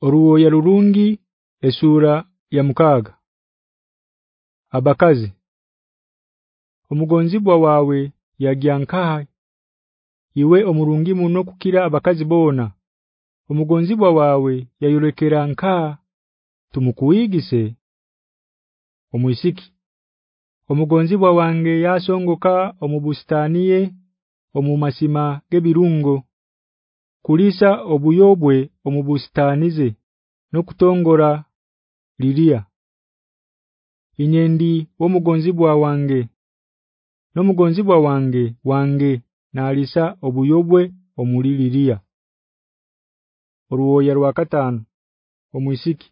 Oruwo ya rurungi esura ya mukaga Abakazi Omugonzibwa wawe yagyankaha iwe omurungi muno kukira abakazi bona Omugonzibwa wawe yayurekera nka tumukuigise Omwisiki Omugonzibwa wange yasongoka omubustaniye omumasima gebirungo kulisa obuyobwe omubustanize nokutongora lilia Inyendi omugonzibwa wange nomugonzibwa wange wange nalisa obuyobwe omulililia Oruoya rwakatano omwisiki.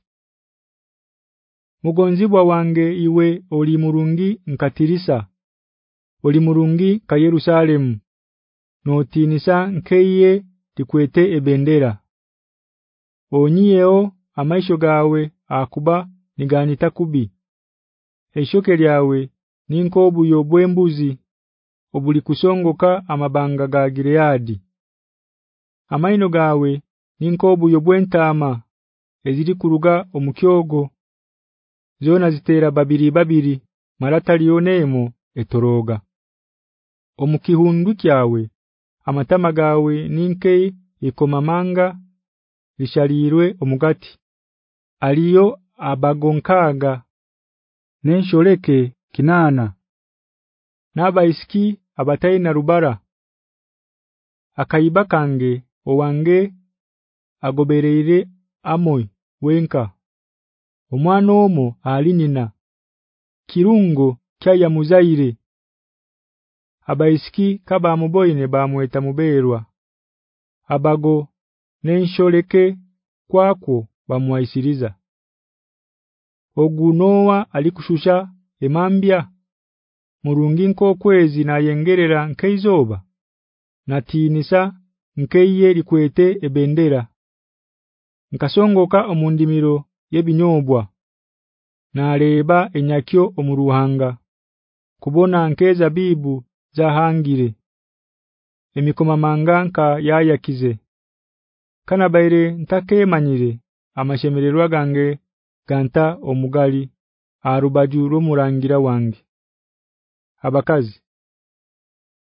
Mugonzibwa wange iwe oli murungi nkatirisa oli murungi ka Yerusalemu notinisa nkeye tikwete ebendera. Onyiyeo amaisho gawe akuba nigani takubi Eshoke lyawe ninkobu yobwembuzi obuli kusongoka amabanga ga Gileadi. Amaino gawe ninkobu yobwentama eziri kuruga omukyogo. Zona zitera babiri babiri marata lionemo etoroga. Omukihundu kyawe amatama gawe ninke ikomamanga lishalirwe omugati. Aliyo abagonkaga nensholeke kinana. Nabaisiki abataina rubara. Akayiba kange owange agobereere amoi wenka. Omwana omo alinina kirungo kya muzaire abaisiki kaba muboyine bamweta muberwa abago nensholeke kwako bamwaisiriza. Ogunowa alikushusha emambya? Murungi nko kwezi nayengerera nkeizoba natinisa nkeye likwete ebendera? Nkasongoka omundimiro yebinyobwa. Naleba enyakyo omuruhanga kubona nkeza bibu zahangire emikoma manganka yayakize. Kana baire ntakemanyire amashemererwa gange ganta omugali arubaju rumurangira wange. Abakazi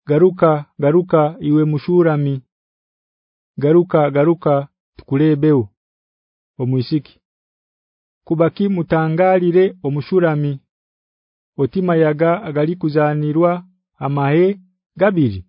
garuka garuka iwe mushurami garuka garuka tukulebeo omwisiki. Kubaki mutangalire omushurami otima yaga agali kuzanirwa amae gabiri